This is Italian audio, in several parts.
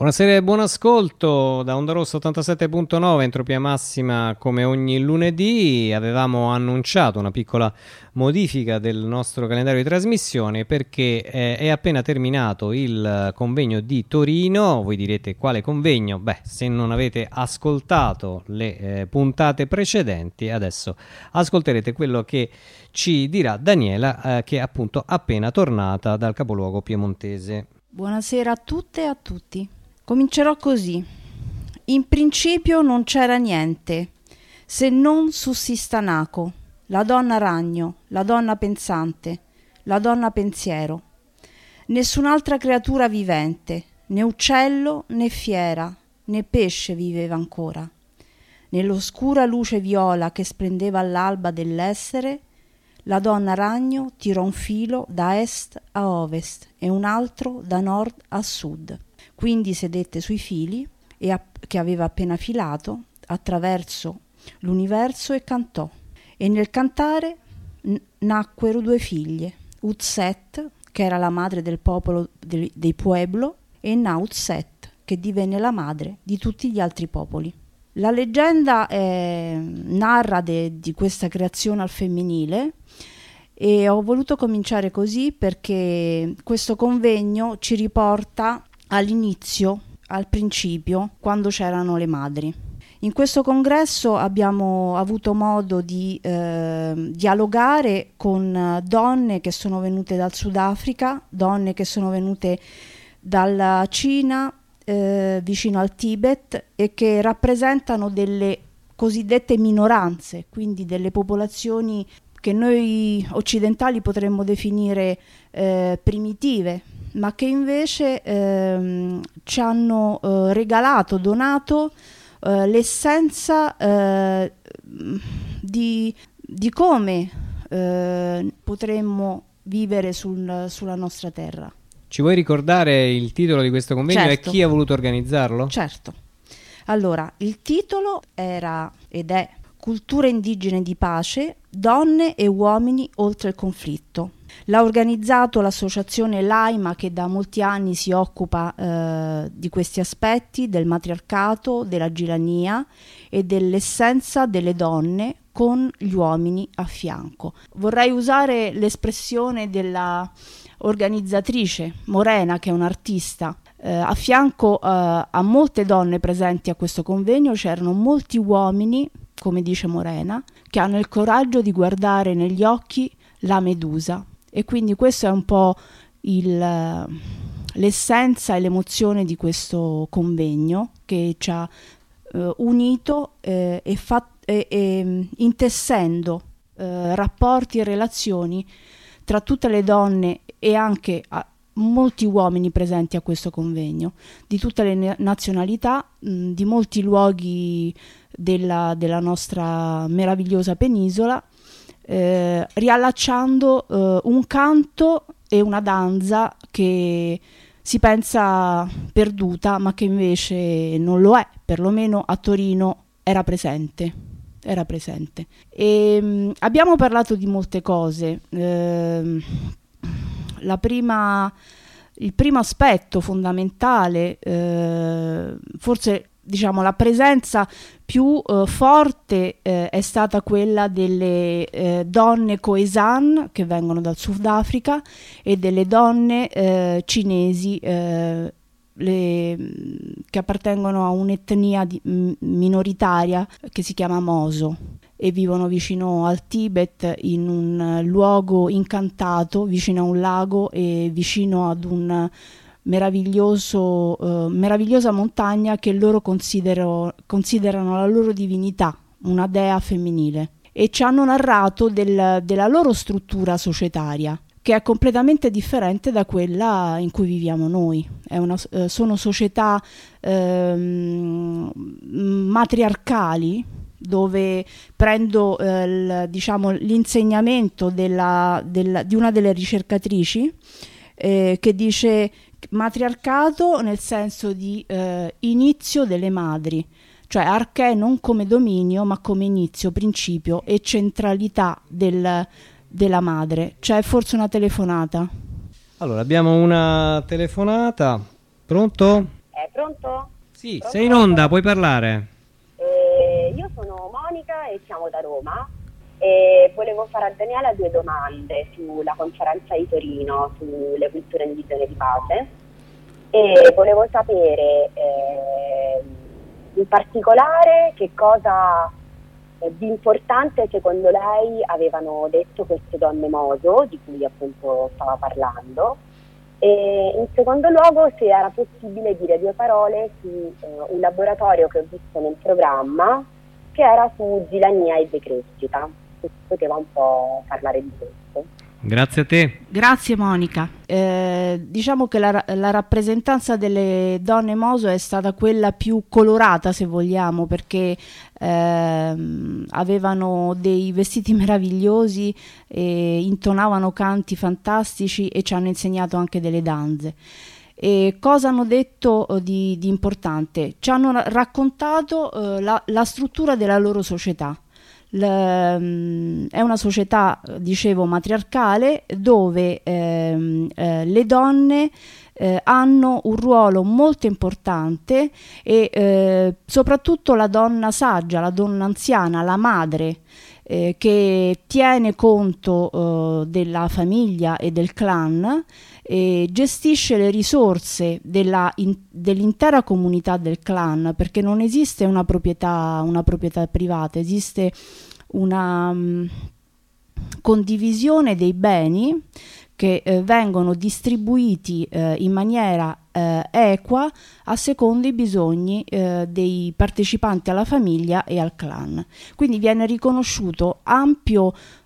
Buonasera e buon ascolto da Onda Rossa 87.9, entropia massima come ogni lunedì. Avevamo annunciato una piccola modifica del nostro calendario di trasmissione perché eh, è appena terminato il convegno di Torino. Voi direte quale convegno? Beh, se non avete ascoltato le eh, puntate precedenti, adesso ascolterete quello che ci dirà Daniela, eh, che è appunto appena tornata dal capoluogo piemontese. Buonasera a tutte e a tutti. Comincerò così. In principio non c'era niente, se non Sussistanaco, la donna ragno, la donna pensante, la donna pensiero. Nessun'altra creatura vivente, né uccello né fiera, né pesce viveva ancora. Nell'oscura luce viola che splendeva all'alba dell'essere, la donna ragno tirò un filo da est a ovest e un altro da nord a sud. Quindi sedette sui fili e a- che aveva appena filato attraverso l'universo e cantò. E nel cantare n- nacquero due figlie, Uzet, che era la madre del popolo de- dei Pueblo, e Nauzet, che divenne la madre di tutti gli altri popoli. La leggenda eh, narra de- di questa creazione al femminile e ho voluto cominciare così perché questo convegno ci riporta all'inizio, al principio, quando c'erano le madri. In questo congresso abbiamo avuto modo di eh, dialogare con donne che sono venute dal Sudafrica, donne che sono venute dalla Cina, eh, vicino al Tibet, e che rappresentano delle cosiddette minoranze, quindi delle popolazioni che noi occidentali potremmo definire eh, primitive, ma che invece ehm, ci hanno eh, regalato, donato eh, l'essenza eh, di, di, come eh, potremmo vivere sul, sulla nostra terra. Ci vuoi ricordare il titolo di questo convegno certo. e chi ha voluto organizzarlo? Certo. Allora, il titolo era ed è Culture indigene di pace, donne e uomini oltre il conflitto. L'ha organizzato l'associazione Laima che da molti anni si occupa eh, di questi aspetti, del matriarcato, della girania e dell'essenza delle donne con gli uomini a fianco. Vorrei usare l'espressione della organizzatrice Morena, che è un'artista. Eh, a fianco eh, a molte donne presenti a questo convegno c'erano molti uomini, come dice Morena, che hanno il coraggio di guardare negli occhi la medusa. E quindi questo è un po' il, l'essenza e l'emozione di questo convegno che ci ha eh, unito eh, e, fat- e, e, intessendo eh, rapporti e relazioni tra tutte le donne e anche molti uomini presenti a questo convegno, di tutte le nazionalità, mh, di molti luoghi della, della nostra meravigliosa penisola, eh, riallacciando eh, un canto e una danza che si pensa perduta, ma che invece non lo è, perlomeno a Torino era presente. Era presente. E, mh, abbiamo parlato di molte cose. Eh, prima, il primo aspetto fondamentale, eh, forse diciamo la presenza più eh, forte eh, è stata quella delle eh, donne Khoisan che vengono dal Sudafrica e delle donne eh, cinesi eh, le, che appartengono a un'etnia di, minoritaria che si chiama Moso e vivono vicino al Tibet in un luogo incantato, vicino a un lago e vicino ad un meraviglioso, eh, meravigliosa montagna che loro considerano la loro divinità, una dea femminile. E ci hanno narrato del, della loro struttura societaria, che è completamente differente da quella in cui viviamo noi. Una, eh, sono società eh, matriarcali dove prendo eh, il, diciamo, l'insegnamento della, della, di una delle ricercatrici eh, che dice matriarcato nel senso di eh, inizio delle madri, cioè arché non come dominio ma come inizio, principio e centralità del, della madre. C'è forse una telefonata? Allora, abbiamo una telefonata. Pronto? È pronto? Sì, pronto? sei in onda, puoi parlare. Eh, io sono Monica e siamo da Roma e volevo fare a Daniela due domande sulla conferenza di Torino sulle culture indigene di pace e volevo sapere eh, in particolare che cosa di importante secondo lei avevano detto queste donne moso di cui appunto stava parlando e in secondo luogo se era possibile dire due parole su eh, un laboratorio che ho visto nel programma che era su gilania e decrescita, si poteva un po' parlare di questo. Grazie a te. Grazie Monica. Eh, diciamo che la, la, rappresentanza delle donne Moso è stata quella più colorata, se vogliamo, perché eh, avevano dei vestiti meravigliosi, e intonavano canti fantastici e ci hanno insegnato anche delle danze. E cosa hanno detto eh, di, di, importante? Ci hanno raccontato eh, la, la struttura della loro società l, mm, è una società, dicevo, matriarcale dove ehm, eh, le donne eh, hanno un ruolo molto importante e eh, soprattutto la donna saggia, la donna anziana, la madre eh, che tiene conto eh, della famiglia e del clan e gestisce le risorse dell'intera comunità del clan perché non esiste una proprietà, una proprietà privata, esiste una um, condivisione dei beni che eh, vengono distribuiti eh, in maniera eh, equa a secondo i bisogni eh, dei partecipanti alla famiglia e al clan. Quindi viene riconosciuto ampio eh,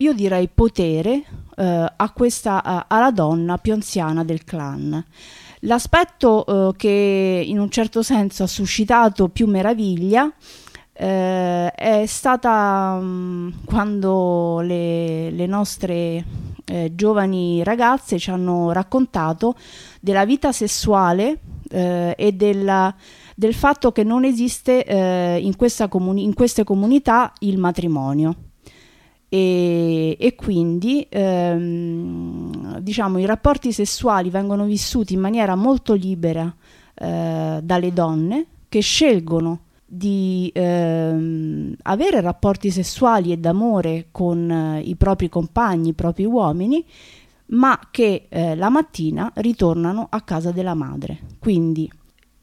io direi potere eh, a questa, alla donna più anziana del clan. L'aspetto eh, che in un certo senso ha suscitato più meraviglia eh, è stata um, quando le, le nostre eh, giovani ragazze ci hanno raccontato della vita sessuale eh, e della, del fatto che non esiste eh, in, comuni- in, queste comunità il matrimonio. E, e quindi ehm, diciamo i rapporti sessuali vengono vissuti in maniera molto libera eh, dalle donne che scelgono di ehm, avere rapporti sessuali e d'amore con eh, i propri compagni, i propri uomini, ma che eh, la mattina ritornano a casa della madre. Quindi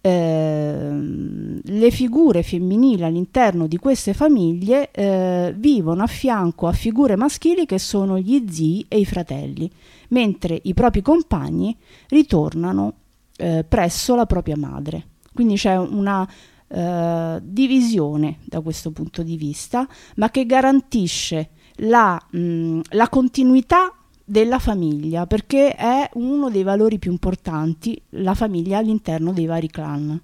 ehm, le figure femminili all'interno di queste famiglie eh, vivono a fianco a figure maschili che sono gli zii e i fratelli, mentre i propri compagni ritornano eh, presso la propria madre. Quindi c'è una eh, divisione da questo punto di vista, ma che garantisce la, mh, la continuità della famiglia, perché è uno dei valori più importanti, la famiglia all'interno dei vari clan.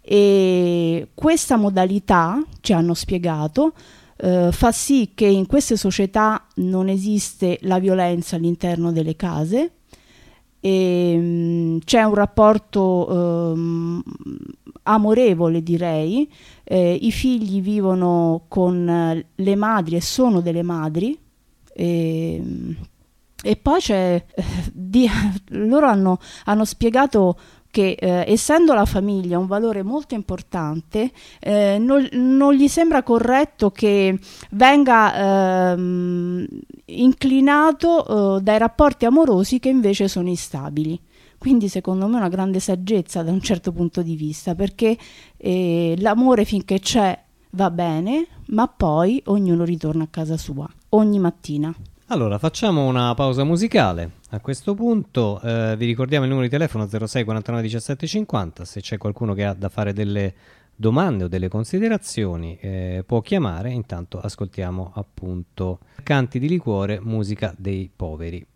E questa modalità, ci hanno spiegato, eh, fa sì che in queste società non esiste la violenza all'interno delle case, e, mh, c'è un rapporto eh, amorevole direi, eh, i figli vivono con le madri e sono delle madri. E, e poi c'è, eh, di, loro hanno, hanno spiegato che eh, essendo la famiglia un valore molto importante, eh, non, non, gli sembra corretto che venga ehm, inclinato eh, dai rapporti amorosi che invece sono instabili. Quindi secondo me è una grande saggezza da un certo punto di vista, perché eh, l'amore finché c'è va bene, ma poi ognuno ritorna a casa sua, ogni mattina. Allora, facciamo una pausa musicale. A questo punto eh, vi ricordiamo il numero di telefono 06 49 17 50. Se c'è qualcuno che ha da fare delle domande o delle considerazioni eh, può chiamare. Intanto ascoltiamo appunto Canti di liquore, musica dei poveri.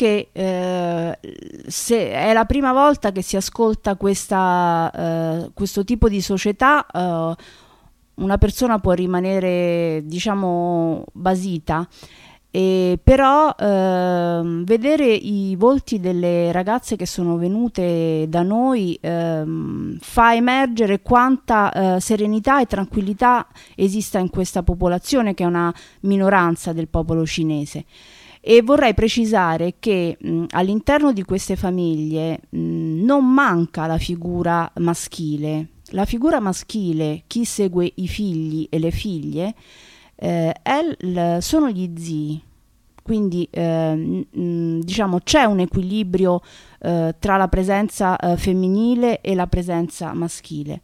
Che eh, se è la prima volta che si ascolta questa, eh, questo tipo di società, eh, una persona può rimanere, diciamo, basita. E però ehm, vedere i volti delle ragazze che sono venute da noi ehm, fa emergere quanta eh, serenità e tranquillità esista in questa popolazione che è una minoranza del popolo cinese. E vorrei precisare che mh, all'interno di queste famiglie mh, non manca la figura maschile. La figura maschile, chi segue i figli e le figlie, eh, il- sono gli zii. Quindi eh, mh, diciamo c'è un equilibrio eh, tra la presenza eh, femminile e la presenza maschile.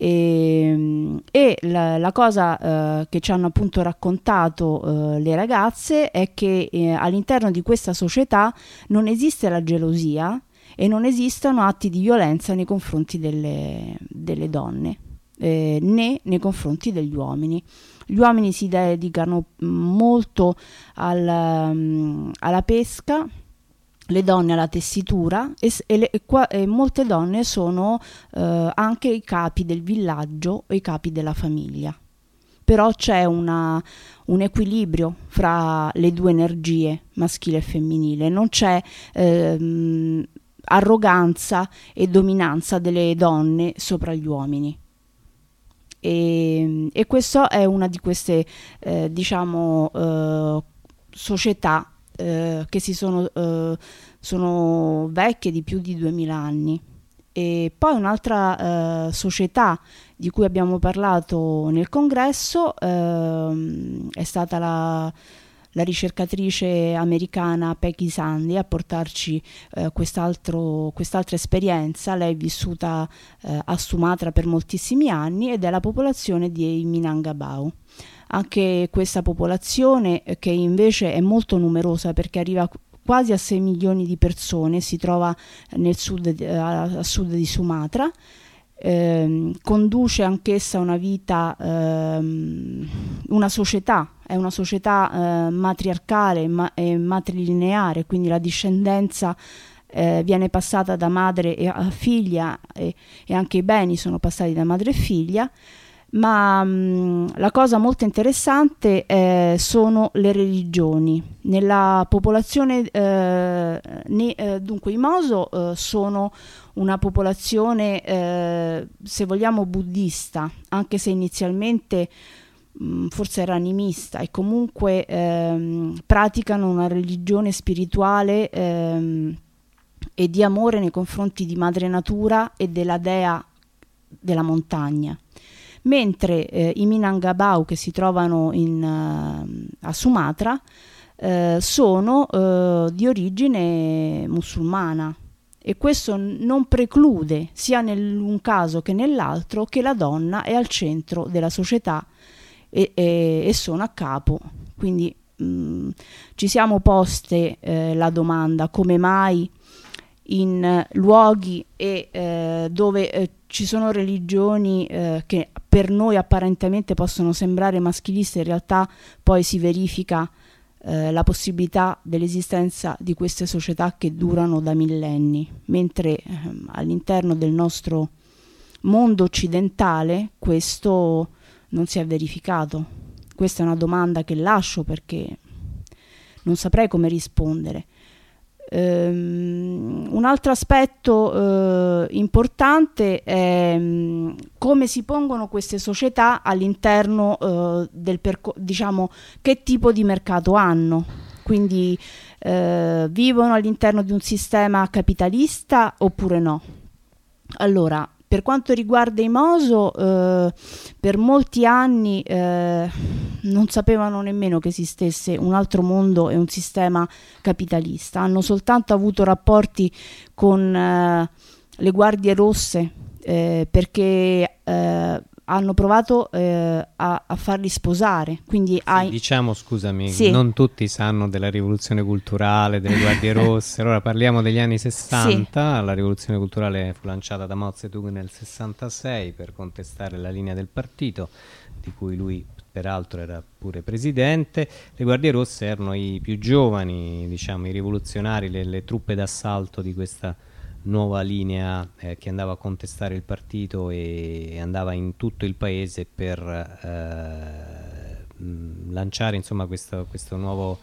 E, e la, la cosa eh, che ci hanno appunto raccontato eh, le ragazze è che eh, all'interno di questa società non esiste la gelosia e non esistono atti di violenza nei confronti delle, delle donne eh, né nei confronti degli uomini. Gli uomini si dedicano mh, molto al, mm, alla pesca, le donne alla tessitura e, e le- e qua- e molte donne sono eh, anche i capi del villaggio o i capi della famiglia. Però c'è una- un equilibrio fra le due energie, maschile e femminile, non c'è ehm, arroganza e dominanza delle donne sopra gli uomini. E, e questa è una di queste, eh, diciamo, eh, società eh, che si sono, eh, sono vecchie di più di 2000 anni. E poi un'altra eh, società di cui abbiamo parlato nel congresso ehm, è stata la, la ricercatrice americana Peggy Sandy a portarci eh, quest'altra esperienza. Lei è vissuta eh, a Sumatra per moltissimi anni ed è la popolazione di Minangabau. Anche questa popolazione, eh, che invece è molto numerosa perché arriva quasi a 6 milioni di persone, si trova nel sud, eh, a, sud di Sumatra, ehm, conduce anch'essa una vita, ehm, una società, è una società eh, matriarcale ma- e matrilineare, quindi la discendenza eh, viene passata da madre a figlia e, e anche i beni sono passati da madre e figlia. Ma mh, la cosa molto interessante eh, sono le religioni. Nella popolazione, eh, ne- eh, dunque i Moso eh, sono una popolazione, eh, se vogliamo, buddista, anche se inizialmente mh, forse era animista e comunque ehm, praticano una religione spirituale ehm, e di amore nei confronti di madre natura e della dea della montagna mentre eh, i Minangabau che si trovano in, eh, a Sumatra eh, sono eh, di origine musulmana e questo non preclude sia nell'un caso che nell'altro che la donna è al centro della società e, e, e sono a capo. Quindi mh, mm, ci siamo poste eh, la domanda come mai in eh, luoghi e, eh, dove eh, ci sono religioni eh, che per noi apparentemente possono sembrare maschiliste, in realtà poi si verifica eh, la possibilità dell'esistenza di queste società che durano da millenni, mentre ehm, all'interno del nostro mondo occidentale questo non si è verificato. Questa è una domanda che lascio perché non saprei come rispondere. Um, un altro aspetto uh, importante è um, come si pongono queste società all'interno uh, del percorso, diciamo che tipo di mercato hanno. Quindi uh, vivono all'interno di un sistema capitalista oppure no? Allora, per quanto riguarda i Moso, eh, per molti anni eh, non sapevano nemmeno che esistesse un altro mondo e un sistema capitalista. Hanno soltanto avuto rapporti con eh, le guardie rosse eh, perché eh, hanno provato eh, a, a, farli sposare. Quindi sì, hai... Diciamo, scusami, sì. non tutti sanno della rivoluzione culturale, delle guardie rosse. Allora parliamo degli anni 60. Sì. La rivoluzione culturale fu lanciata da Mao Zedong nel 66 per contestare la linea del partito, di cui lui peraltro era pure presidente. Le guardie rosse erano i più giovani, diciamo, i rivoluzionari, le, le truppe d'assalto di questa nuova linea eh, che andava a contestare il partito e andava in tutto il paese per eh, lanciare insomma questo, questo nuovo,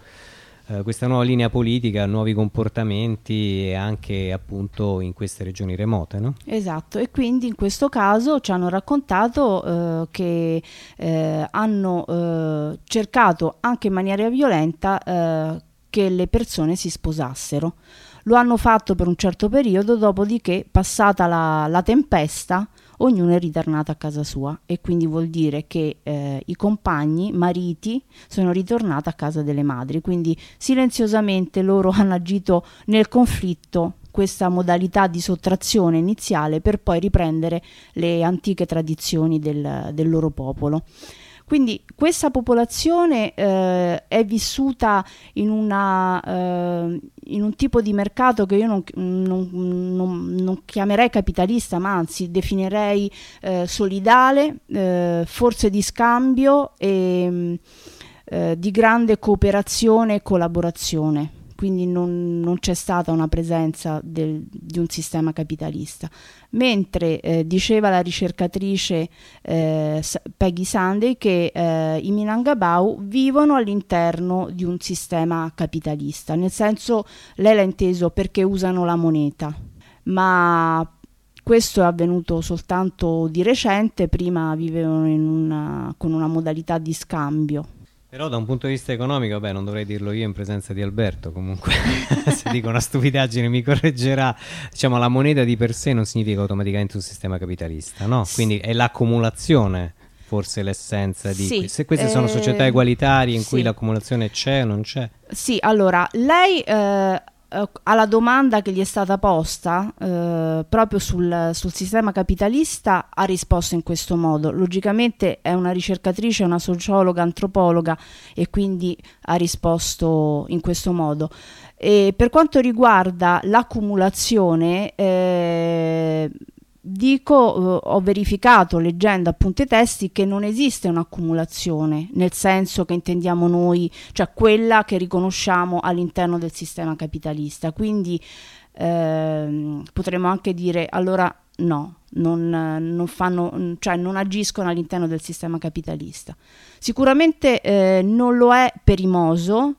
eh, questa nuova linea politica, nuovi comportamenti e anche appunto in queste regioni remote. No? Esatto, e quindi in questo caso ci hanno raccontato eh, che eh, hanno cercato anche in maniera violenta che le persone si sposassero. Lo hanno fatto per un certo periodo, dopodiché, passata la, la tempesta, ognuno è ritornato a casa sua e quindi vuol dire che eh, i compagni, mariti, sono ritornati a casa delle madri, quindi silenziosamente loro hanno agito nel conflitto questa modalità di sottrazione iniziale per poi riprendere le antiche tradizioni del, del loro popolo. Quindi questa popolazione eh, è vissuta in, una, eh, in, un tipo di mercato che io non, non, non, non chiamerei capitalista, ma anzi definirei eh, solidale, eh, forse di scambio e eh, di grande cooperazione e collaborazione quindi non, non c'è stata una presenza del, di un sistema capitalista. Mentre eh, diceva la ricercatrice eh, Peggy Sunday che eh, i Minangabau vivono all'interno di un sistema capitalista, nel senso lei l'ha inteso perché usano la moneta, ma questo è avvenuto soltanto di recente, prima vivevano una, con una modalità di scambio. Però da un punto di vista economico, beh, non dovrei dirlo io in presenza di Alberto, comunque se dico una stupidaggine mi correggerà, diciamo la moneta di per sé non significa automaticamente un sistema capitalista, no? Quindi è l'accumulazione forse l'essenza di sì, se queste eh, sono società egualitarie in sì. cui l'accumulazione c'è o non c'è. Sì, allora, lei eh, eh, alla domanda che gli è stata posta eh, proprio sul, sul, sistema capitalista ha risposto in questo modo. Logicamente è una ricercatrice, una sociologa, antropologa e quindi ha risposto in questo modo. E per quanto riguarda l'accumulazione, eh, dico, eh, ho verificato leggendo appunto i testi che non esiste un'accumulazione nel senso che intendiamo noi, cioè quella che riconosciamo all'interno del sistema capitalista. Quindi eh, potremmo anche dire allora no, non, non, fanno, cioè non agiscono all'interno del sistema capitalista. Sicuramente eh, non lo è per i Moso,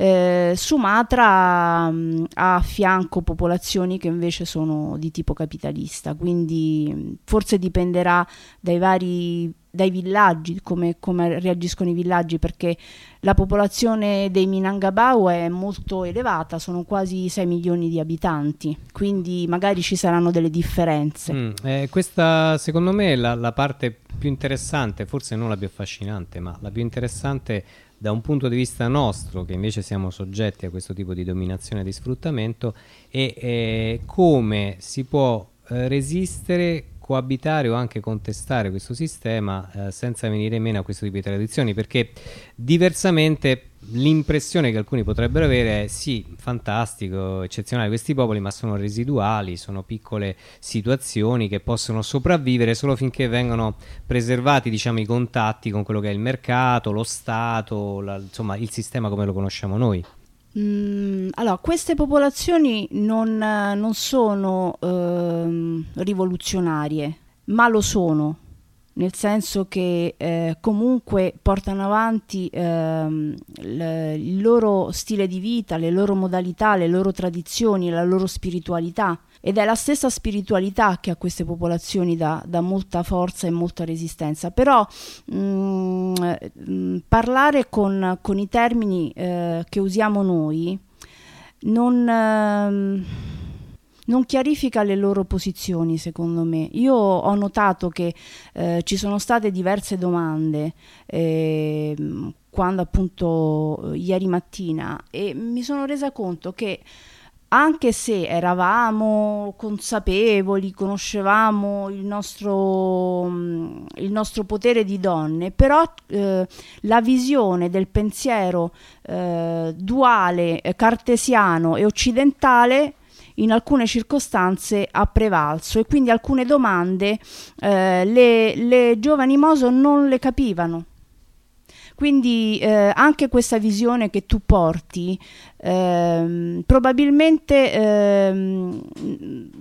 eh, Sumatra mh, mm, ha a fianco popolazioni che invece sono di tipo capitalista, quindi mm, forse dipenderà dai vari dai villaggi, come, come, reagiscono i villaggi, perché la popolazione dei Minangabau è molto elevata, sono quasi 6 milioni di abitanti, quindi magari ci saranno delle differenze. Mm, eh, questa secondo me è la, la parte più interessante, forse non la più affascinante, ma la più interessante da un punto di vista nostro, che invece siamo soggetti a questo tipo di dominazione e di sfruttamento, e eh, come si può eh, resistere coabitare o anche contestare questo sistema eh, senza venire meno a questo tipo di tradizioni, perché diversamente l'impressione che alcuni potrebbero avere è sì, fantastico, eccezionale questi popoli, ma sono residuali, sono piccole situazioni che possono sopravvivere solo finché vengono preservati diciamo, i contatti con quello che è il mercato, lo Stato, la, insomma il sistema come lo conosciamo noi. Mm, allora, queste popolazioni non, non sono eh, rivoluzionarie, ma lo sono, nel senso che eh, comunque portano avanti eh, il, loro stile di vita, le loro modalità, le loro tradizioni, la loro spiritualità ed è la stessa spiritualità che a queste popolazioni dà, dà molta forza e molta resistenza. Però mh, mm, mh, parlare con, con, i termini eh, che usiamo noi non, eh, non, chiarifica le loro posizioni, secondo me. Io ho notato che eh, ci sono state diverse domande ehm, quando appunto ieri mattina e mi sono resa conto che anche se eravamo consapevoli, conoscevamo il nostro, mm, il nostro potere di donne, però eh, la visione del pensiero eh, duale, cartesiano e occidentale in alcune circostanze ha prevalso e quindi alcune domande eh, le, le giovani Moso non le capivano quindi eh, anche questa visione che tu porti, ehm, probabilmente ehm,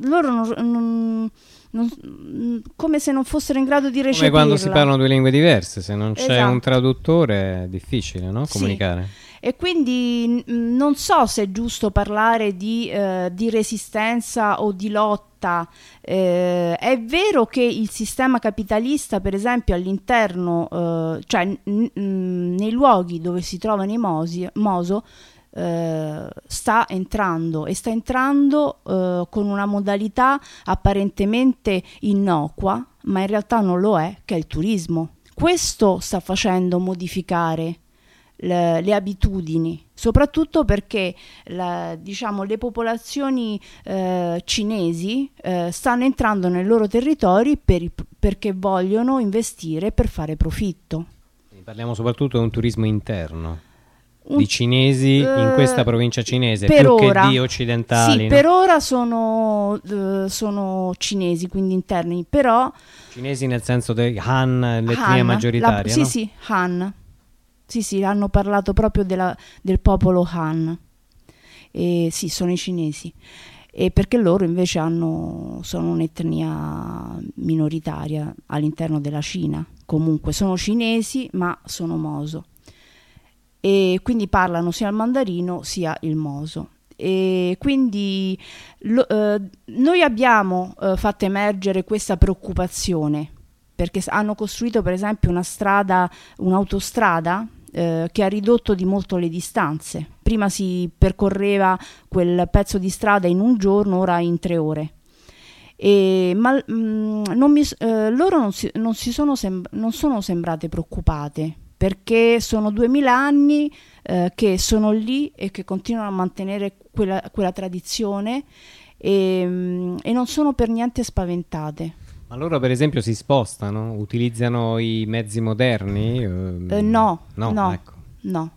loro non, non non, come se non fossero in grado di recepirla. Come quando si parlano due lingue diverse, se non c'è esatto. un traduttore è difficile no? comunicare. Sì. E quindi non so se è giusto parlare di, eh, di resistenza o di lotta. Eh, è vero che il sistema capitalista, per esempio, all'interno, eh, cioè nei luoghi dove si trovano i mosi, moso, Uh, sta entrando e sta entrando uh, con una modalità apparentemente innocua, ma in realtà non lo è, che è il turismo. Questo sta facendo modificare le, le abitudini, soprattutto perché la, diciamo, le popolazioni eh, cinesi eh, stanno entrando nei loro territori per, perché vogliono investire per fare profitto. Parliamo soprattutto di un turismo interno. Di cinesi uh, in questa provincia cinese per più ora, che di occidentali. Sì, no? per ora sono, uh, sono, cinesi, quindi interni, però... Cinesi nel senso di Han, l'etnia Han, maggioritaria, la, Sì, no? sì, Han. Sì, sì, hanno parlato proprio della, del popolo Han. E sì, sono i cinesi. E perché loro invece hanno, sono un'etnia minoritaria all'interno della Cina. Comunque sono cinesi, ma sono moso. E quindi parlano sia il mandarino sia il moso. E quindi lo, eh, noi abbiamo eh, fatto emergere questa preoccupazione perché hanno costruito per esempio una strada, un'autostrada eh, che ha ridotto di molto le distanze. Prima si percorreva quel pezzo di strada in un giorno, ora in tre ore. E, ma mh, mm, non mi, eh, loro non, si, non, si sono non sono sembrate preoccupate perché sono duemila anni eh, che sono lì e che continuano a mantenere quella, quella tradizione e, mh, mm, e non sono per niente spaventate. Ma loro per esempio si spostano? Utilizzano i mezzi moderni? Eh, no, no, no, ecco. no.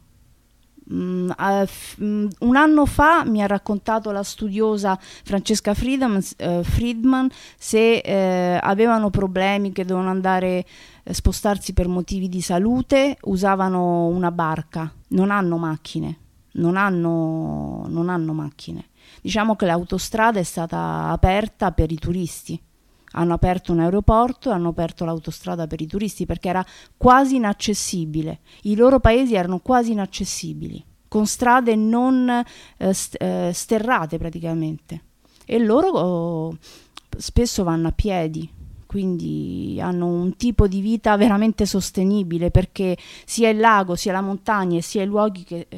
Mm, uh, f- mm, un anno fa mi ha raccontato la studiosa Francesca Friedman, uh, Friedman se uh, avevano problemi che dovevano andare a spostarsi per motivi di salute, usavano una barca, non hanno macchine, non hanno, non hanno macchine. Diciamo che l'autostrada è stata aperta per i turisti hanno aperto un aeroporto, hanno aperto l'autostrada per i turisti perché era quasi inaccessibile. I loro paesi erano quasi inaccessibili, con strade non eh, st- eh, sterrate praticamente. E loro oh, spesso vanno a piedi, quindi hanno un tipo di vita veramente sostenibile perché sia il lago, sia la montagna, sia i luoghi che,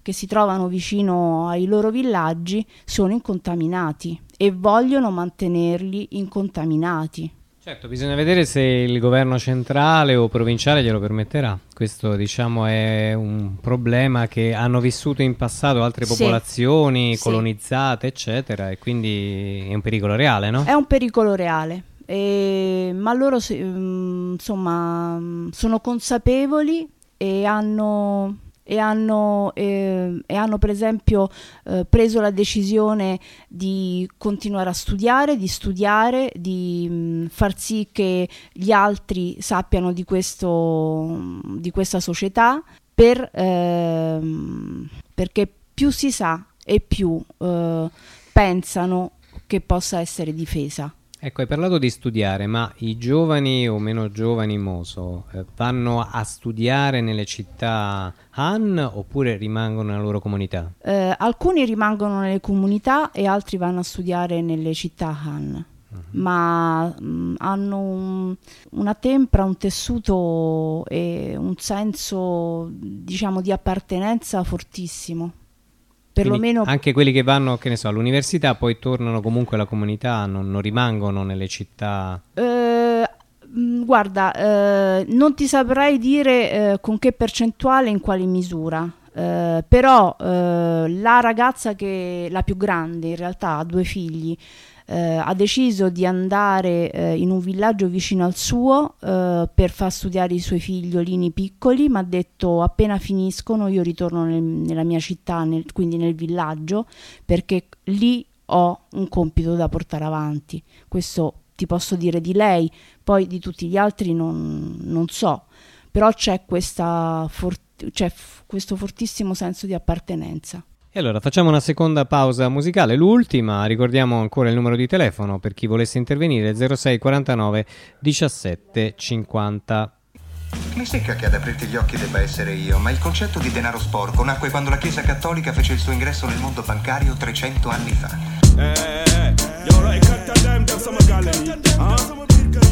che si trovano vicino ai loro villaggi sono incontaminati e vogliono mantenerli incontaminati. Certo, bisogna vedere se il governo centrale o provinciale glielo permetterà. Questo diciamo è un problema che hanno vissuto in passato altre Sì. popolazioni Sì. colonizzate, eccetera, e quindi è un pericolo reale, no? È un pericolo reale, e- ma loro mm, insomma mm, sono consapevoli e hanno, e hanno, eh, e hanno per esempio eh, preso la decisione di continuare a studiare, di studiare, di mm, far sì che gli altri sappiano di, questo, di questa società per, ehm, perché più si sa e più eh, pensano che possa essere difesa. Ecco, hai parlato di studiare, ma i giovani o meno giovani Moso eh, vanno a studiare nelle città Han oppure rimangono nella loro comunità? Eh, alcuni rimangono nelle comunità e altri vanno a studiare nelle città Han, ma mh, hanno un- una tempra, un tessuto e un senso, diciamo, di appartenenza fortissimo. Quindi Perlomeno anche quelli che vanno, che ne so, all'università poi tornano comunque alla comunità, non, non rimangono nelle città. Eh, mh, guarda, eh, non ti saprei dire eh, con che percentuale in quale misura. eh, però eh, la ragazza che la più grande in realtà ha due figli eh, ha deciso di andare eh, in un villaggio vicino al suo eh, per far studiare i suoi figliolini piccoli ma ha detto appena finiscono io ritorno nel- nella mia città nel- quindi nel villaggio perché lì ho un compito da portare avanti questo ti posso dire di lei, poi di tutti gli altri non, non so, però c'è, questa for- c'è f- questo fortissimo senso di appartenenza. E allora facciamo una seconda pausa musicale, l'ultima, ricordiamo ancora il numero di telefono per chi volesse intervenire 06 49 17 50. Mi secca che ad aprirti gli occhi debba essere io, ma il concetto di denaro sporco nacque quando la Chiesa Cattolica fece il suo ingresso nel mondo bancario 300 anni fa. Eh, cut the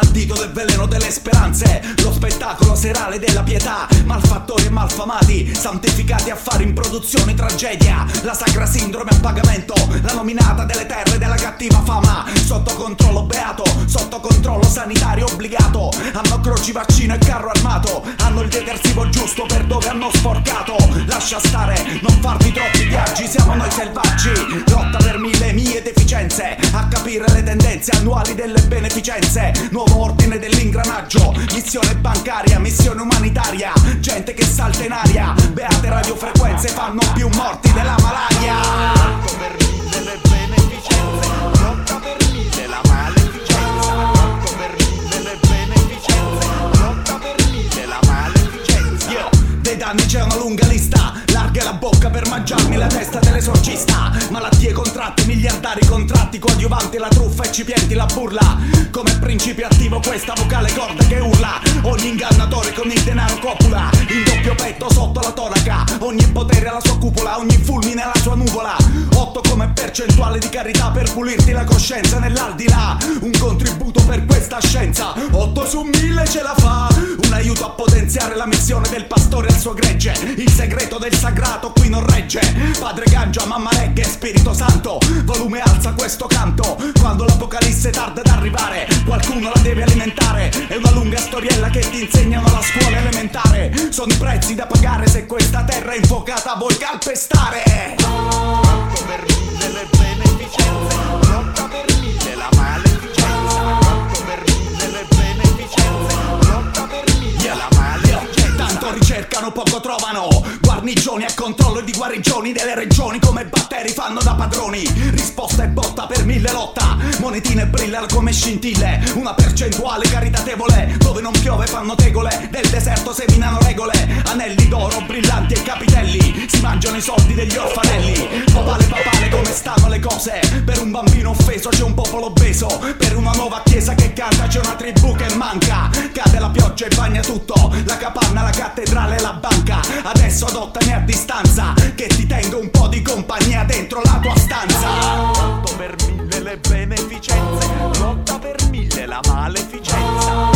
maleficenze, addito del veleno delle speranze, lo spettacolo serale della pietà, malfattori e malfamati, santificati a fare in produzione tragedia, la sacra sindrome a pagamento, la nominata delle terre della cattiva fama, sotto controllo beato, sotto controllo sanitario obbligato, hanno croci vaccino e carro armato, hanno il detersivo giusto per dove hanno sporcato, lascia stare, non farti troppi viaggi, siamo noi selvaggi, lotta per mille mie deficienze, a capire le tendenze annuali delle beneficenze, nuovo ordine dell'ingranaggio, missione bancaria, missione umanitaria, gente che salta in aria, beate radiofrequenze fanno più morti della malaria. Lotta per mille le beneficenze, lotta per mille la maleficenza, lotta per mille le beneficenze, lotta per mille la maleficenza. Io, dei danni c'è una lunga lista, larga la bocca per mangiarmi la testa dell'esorcista, malattie contratte, contratti, coadiuvanti la truffa, eccipienti la burla, come principio attivo questa vocale corda che urla, ogni ingannatore con il denaro copula, in doppio petto sotto la tonaca, ogni potere alla sua cupola, ogni fulmine alla sua nuvola, 8 come percentuale di carità per pulirti la coscienza nell'aldilà, un contributo per questa scienza, 8 su 1000 ce la fa, un aiuto a potenziare la missione del pastore al suo gregge, il segreto del sagrato qui non regge, padre Gangia, mamma Regge, Spirito Santo, volume alza questo canto, quando l'apocalisse tarda ad arrivare, qualcuno la deve alimentare, è una lunga storiella che ti insegnano alla scuola elementare, sono i prezzi da pagare se questa terra è infuocata vuoi calpestare. Lotta per mille le Tanto ricercano, poco trovano, guarnigioni a controllo di guarigioni delle regioni come batteri fanno da padroni, risposta e botta per mille lotta, monetine brillano come scintille, una percentuale caritatevole, dove non piove fanno tegole, del deserto seminano regole, anelli d'oro brillanti e capitelli, si mangiano i soldi degli orfanelli, papale papale come stanno le cose, Per un bambino offeso c'è un popolo obeso. Per una nuova chiesa che canta c'è una tribù che manca. Cade la pioggia e bagna tutto. La capanna, la cattedrale e la banca. Adesso adottami a distanza Che ti tengo un po' di compagnia dentro la tua stanza. 8 per mille le beneficenze Lotta per mille la maleficenza.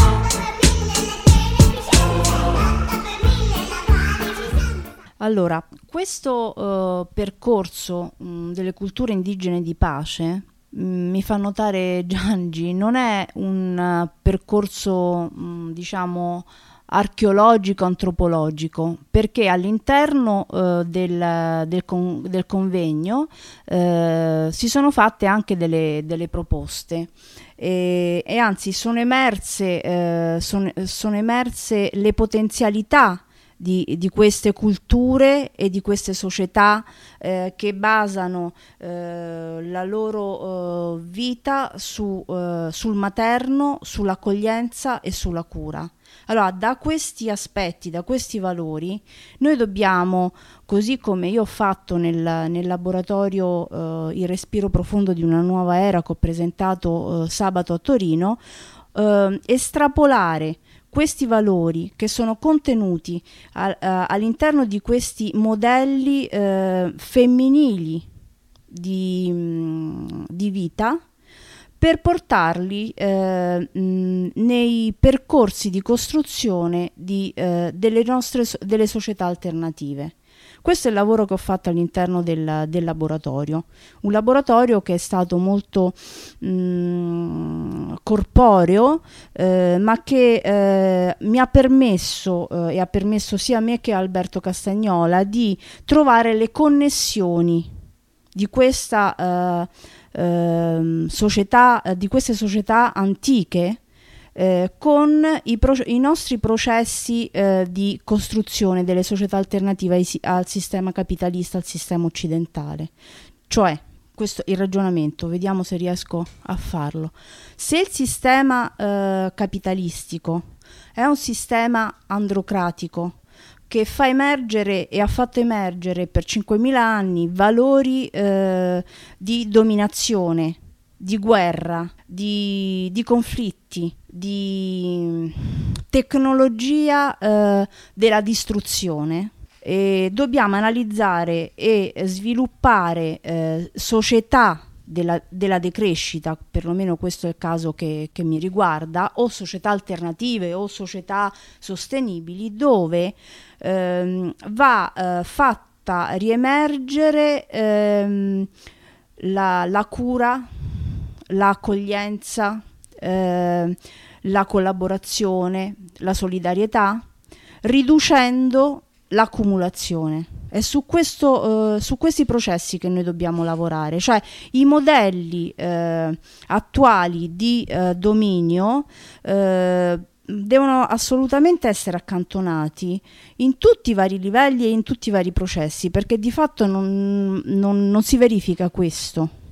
Allora, questo eh, percorso mh, delle culture indigene di pace, mh, mi fa notare Giangi, non è un eh, percorso, mh, diciamo, archeologico antropologico perché all'interno eh, del, del, con, del, convegno eh, si sono fatte anche delle, delle proposte. E, e, anzi sono emerse, eh, son, sono emerse le potenzialità di, di, queste culture e di queste società eh, che basano eh, la loro eh, vita su, eh, sul materno, sull'accoglienza e sulla cura. Allora, da questi aspetti, da questi valori, noi dobbiamo, così come io ho fatto nel, nel laboratorio eh, Il respiro profondo di una nuova era che ho presentato eh, sabato a Torino, estrapolare questi valori che sono contenuti a, a, all'interno di questi modelli eh, femminili di, mh, di vita per portarli eh, mh, nei percorsi di costruzione di, eh, delle nostre delle società alternative. Questo è il lavoro che ho fatto all'interno del, del laboratorio, un laboratorio che è stato molto mh, corporeo, eh, ma che eh, mi ha permesso eh, e ha permesso sia a me che a Alberto Castagnola di trovare le connessioni di questa eh, Ehm, società, di queste società antiche eh, con i, pro- i, nostri processi eh, di costruzione delle società alternative ai, al sistema capitalista, al sistema occidentale. Cioè, questo il ragionamento, vediamo se riesco a farlo. Se il sistema eh, capitalistico è un sistema androcratico, che fa emergere e ha fatto emergere per 5.000 anni valori eh, di dominazione, di guerra, di, di conflitti, di tecnologia eh, della distruzione. E dobbiamo analizzare e sviluppare eh, società della, della, decrescita, perlomeno questo è il caso che, che, mi riguarda, o società alternative o società sostenibili, dove ehm, va eh, fatta riemergere ehm, la, la, cura, l'accoglienza, eh, la collaborazione, la solidarietà, riducendo l'accumulazione. È su, questo, eh, su, questi processi che noi dobbiamo lavorare, cioè i modelli eh, attuali di eh, dominio eh, devono assolutamente essere accantonati in tutti i vari livelli e in tutti i vari processi, perché di fatto non, non, non si verifica questo.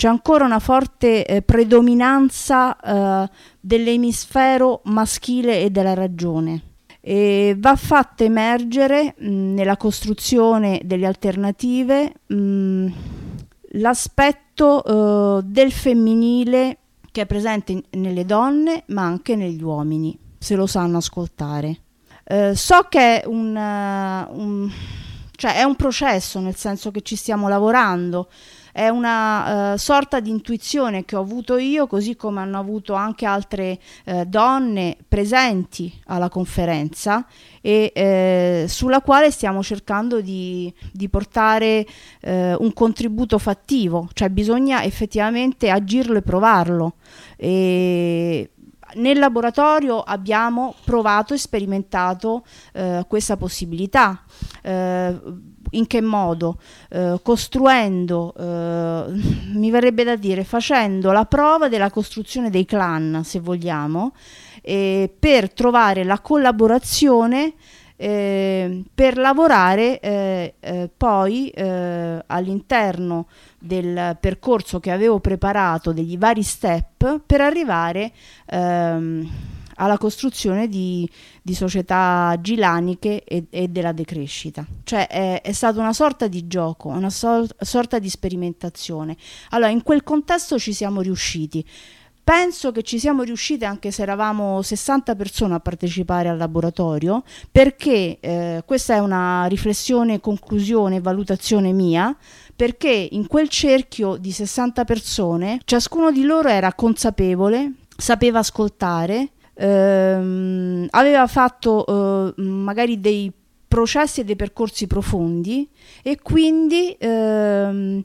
C'è ancora una forte eh, predominanza eh, dell'emisfero maschile e della ragione e va fatta emergere mh, nella costruzione delle alternative mh, l'aspetto uh, del femminile che è presente in, nelle donne ma anche negli uomini, se lo sanno ascoltare. Uh, so che è un, uh, un, cioè è un processo, nel senso che ci stiamo lavorando, è una uh, sorta di intuizione che ho avuto io, così come hanno avuto anche altre uh, donne presenti alla conferenza e eh, sulla quale stiamo cercando di, di portare eh, un contributo fattivo, cioè bisogna effettivamente agirlo e provarlo. E nel laboratorio abbiamo provato e sperimentato eh, questa possibilità. Eh, in che modo? Eh, costruendo, eh, mi verrebbe da dire, facendo la prova della costruzione dei clan, se vogliamo, eh, per trovare la collaborazione eh, per lavorare eh, eh, poi all'interno del percorso che avevo preparato, degli vari step, per arrivare ehm, alla costruzione di, di società gilaniche e, e, della decrescita. Cioè è, è, stata una sorta di gioco, una so, sorta di sperimentazione. Allora in quel contesto ci siamo riusciti. Penso che ci siamo riusciti anche se eravamo 60 persone a partecipare al laboratorio, perché eh, questa è una riflessione, conclusione, valutazione mia, perché in quel cerchio di 60 persone ciascuno di loro era consapevole, sapeva ascoltare, ehm, aveva fatto eh, magari dei processi e dei percorsi profondi e quindi ehm,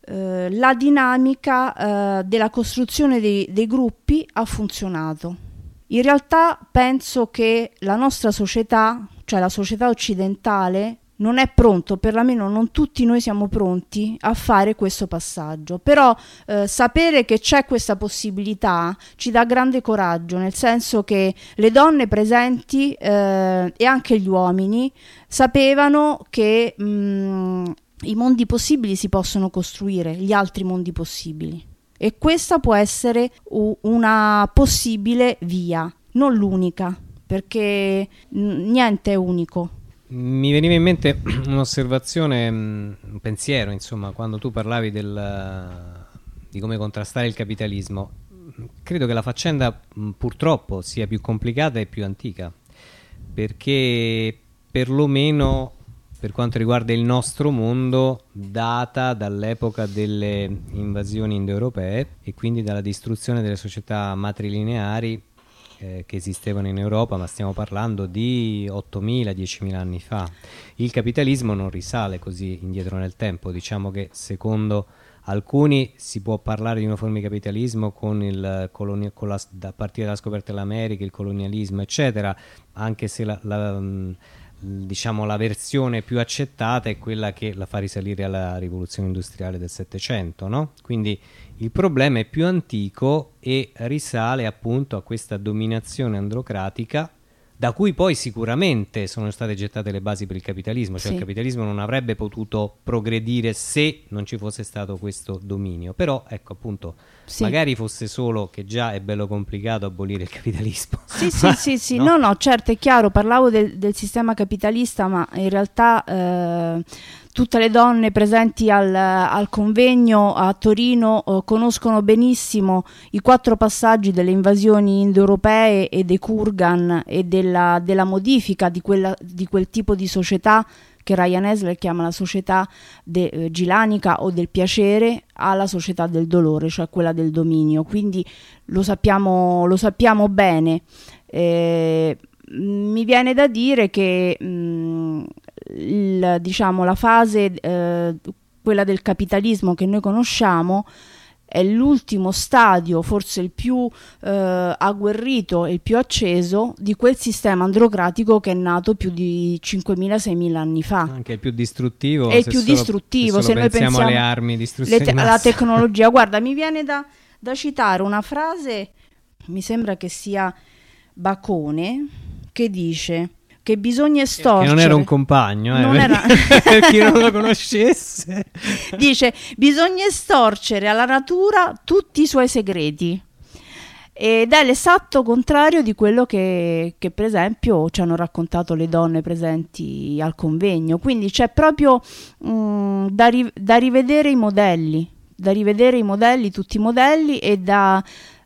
eh, la dinamica eh, della costruzione dei, dei gruppi ha funzionato. In realtà penso che la nostra società, cioè la società occidentale, non è pronto, perlomeno non tutti noi siamo pronti a fare questo passaggio, però eh, sapere che c'è questa possibilità ci dà grande coraggio, nel senso che le donne presenti eh, e anche gli uomini sapevano che mh, mm, i mondi possibili si possono costruire, gli altri mondi possibili. E questa può essere una possibile via, non l'unica, perché niente è unico. Mi veniva in mente un'osservazione, mm, un pensiero, insomma, quando tu parlavi del, di come contrastare il capitalismo. Credo che la faccenda mm, purtroppo sia più complicata e più antica, perché perlomeno per quanto riguarda il nostro mondo data dall'epoca delle invasioni indoeuropee e quindi dalla distruzione delle società matrilineari eh, che esistevano in Europa, ma stiamo parlando di 8.000-10.000 anni fa. Il capitalismo non risale così indietro nel tempo, diciamo che secondo alcuni si può parlare di una forma di capitalismo con il con la, a partire dalla scoperta dell'America, il colonialismo, eccetera, anche se la, la diciamo la versione più accettata è quella che la fa risalire alla rivoluzione industriale del Settecento, no? Quindi il problema è più antico e risale appunto a questa dominazione androcratica da cui poi sicuramente sono state gettate le basi per il capitalismo, cioè sì. il capitalismo non avrebbe potuto progredire se non ci fosse stato questo dominio, però ecco appunto sì. magari fosse solo che già è bello complicato abolire il capitalismo. Sì, sì, sì, sì, no? no, no, certo è chiaro, parlavo del, del sistema capitalista, ma in realtà... Eh, tutte le donne presenti al, al convegno a Torino eh, conoscono benissimo i quattro passaggi delle invasioni indoeuropee e dei Kurgan e della, della modifica di, quella, di, quel tipo di società che Ryan Esler chiama la società de, eh, gilanica o del piacere alla società del dolore, cioè quella del dominio. Quindi lo sappiamo, lo sappiamo bene. Eh, mi viene da dire che mh, mm, il, diciamo, la fase, eh, quella del capitalismo che noi conosciamo, è l'ultimo stadio, forse il più eh, agguerrito e il più acceso di quel sistema androcratico che è nato più di 5.000-6.000 anni fa. Anche il più distruttivo. È il più solo, distruttivo, se, se noi pensiamo, alle armi, distruzione te- alla tecnologia. Guarda, mi viene da, da citare una frase, mi sembra che sia Bacone, che dice che bisogna estorcere. Che non era un compagno, eh, non era... per chi non lo conoscesse. Dice: bisogna estorcere alla natura tutti i suoi segreti. Ed è l'esatto contrario di quello che, che, per esempio ci hanno raccontato le donne presenti al convegno. Quindi c'è proprio mh, mm, da, ri- da, rivedere i modelli, da rivedere i modelli, tutti i modelli e da.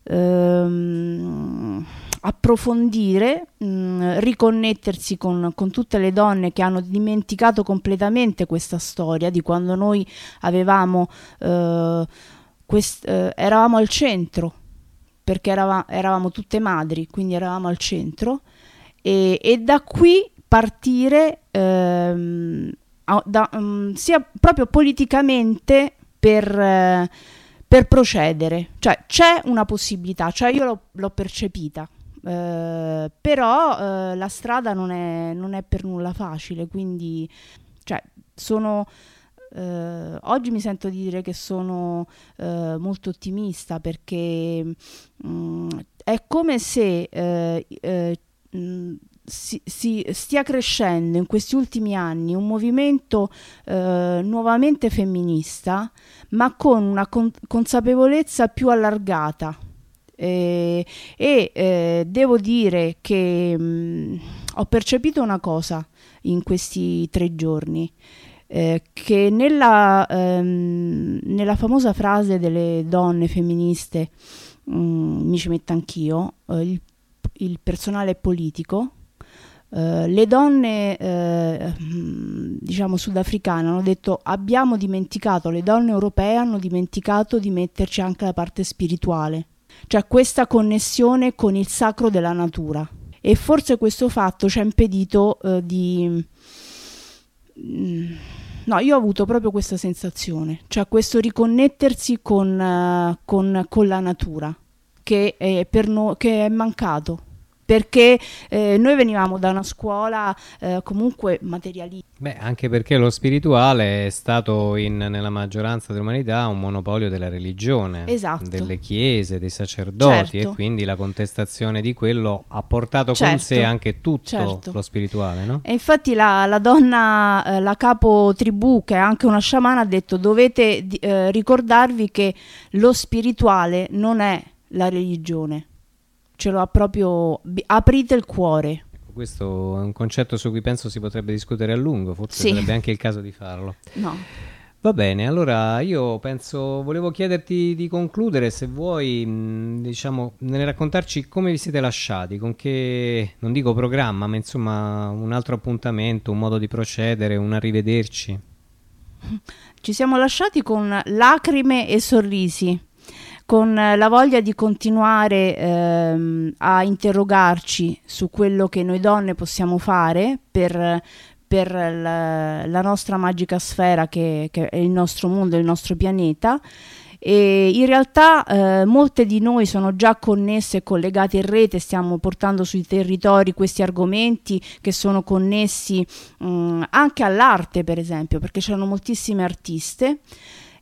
Ehm, approfondire, mh, mm, riconnettersi con, con, tutte le donne che hanno dimenticato completamente questa storia di quando noi avevamo, eh, quest, eh, eravamo al centro, perché eravamo, eravamo, tutte madri, quindi eravamo al centro, e, e da qui partire ehm, da, um, sia proprio politicamente per... Eh, per procedere, cioè c'è una possibilità, cioè io l'ho, l'ho percepita, eh, però eh, la strada non è, non è, per nulla facile, quindi cioè, sono... Eh, oggi mi sento di dire che sono eh, molto ottimista perché mh, mm, è come se mh, eh, mm, si, si, stia crescendo in questi ultimi anni un movimento eh, nuovamente femminista, ma con una con- consapevolezza più allargata Eh, e eh, devo dire che mh, ho percepito una cosa in questi tre giorni. Eh, che nella, ehm, nella, famosa frase delle donne femministe, mh, mi ci metto anch'io, eh, il, il, personale politico, eh, le donne eh, diciamo sudafricane hanno detto abbiamo dimenticato, le donne europee hanno dimenticato di metterci anche la parte spirituale, cioè questa connessione con il sacro della natura. E forse questo fatto ci ha impedito eh, di... Mm, no, io ho avuto proprio questa sensazione, cioè questo riconnettersi con, uh, con, con la natura che è, no- che è mancato perché eh, noi venivamo da una scuola eh, comunque materialista. Beh, anche perché lo spirituale è stato in, nella maggioranza dell'umanità un monopolio della religione, esatto. delle chiese, dei sacerdoti certo. e quindi la contestazione di quello ha portato certo. con sé anche tutto certo. lo spirituale, no? E infatti la, la donna, eh, la capo tribù, che è anche una sciamana, ha detto dovete eh, ricordarvi che lo spirituale non è la religione ce lo ha proprio aprite il cuore. Questo è un concetto su cui penso si potrebbe discutere a lungo, forse sì. sarebbe anche il caso di farlo. No. Va bene, allora io penso, volevo chiederti di concludere se vuoi, diciamo, ne raccontarci come vi siete lasciati, con che, non dico programma, ma insomma un altro appuntamento, un modo di procedere, un arrivederci. Ci siamo lasciati con lacrime e sorrisi con la voglia di continuare ehm, a interrogarci su quello che noi donne possiamo fare per, per la, la, nostra magica sfera che, che, è il nostro mondo, il nostro pianeta. E in realtà eh, molte di noi sono già connesse e collegate in rete, stiamo portando sui territori questi argomenti che sono connessi mh, anche all'arte, per esempio, perché c'erano moltissime artiste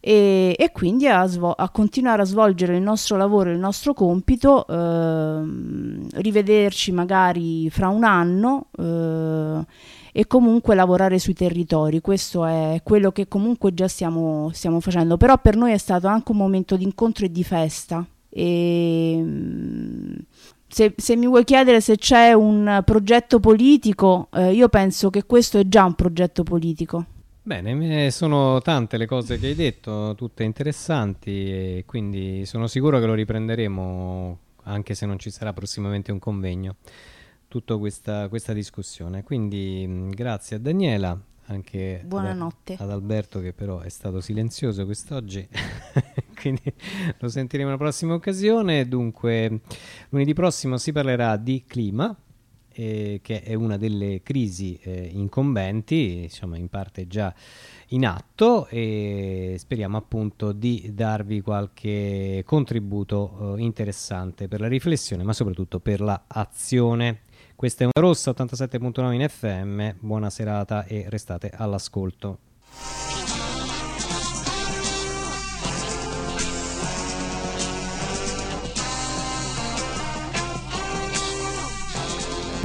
e, e quindi a, svo- a, continuare a svolgere il nostro lavoro, il nostro compito, eh, rivederci magari fra un anno eh, e comunque lavorare sui territori. Questo è quello che comunque già stiamo, stiamo facendo, però per noi è stato anche un momento di incontro e di festa. E, se, se, mi vuoi chiedere se c'è un progetto politico, eh, io penso che questo è già un progetto politico. Bene, sono tante le cose che hai detto, tutte interessanti e quindi sono sicuro che lo riprenderemo anche se non ci sarà prossimamente un convegno, tutta questa, questa discussione. Quindi grazie a Daniela, anche Buonanotte. Ad, ad Alberto che però è stato silenzioso quest'oggi, quindi lo sentiremo una prossima occasione. Dunque, lunedì prossimo si parlerà di clima eh, che è una delle crisi eh, incombenti, insomma in parte già in atto e speriamo appunto di darvi qualche contributo eh, interessante per la riflessione ma soprattutto per l'azione. Questa è una rossa 87.9 in FM, buona serata e restate all'ascolto.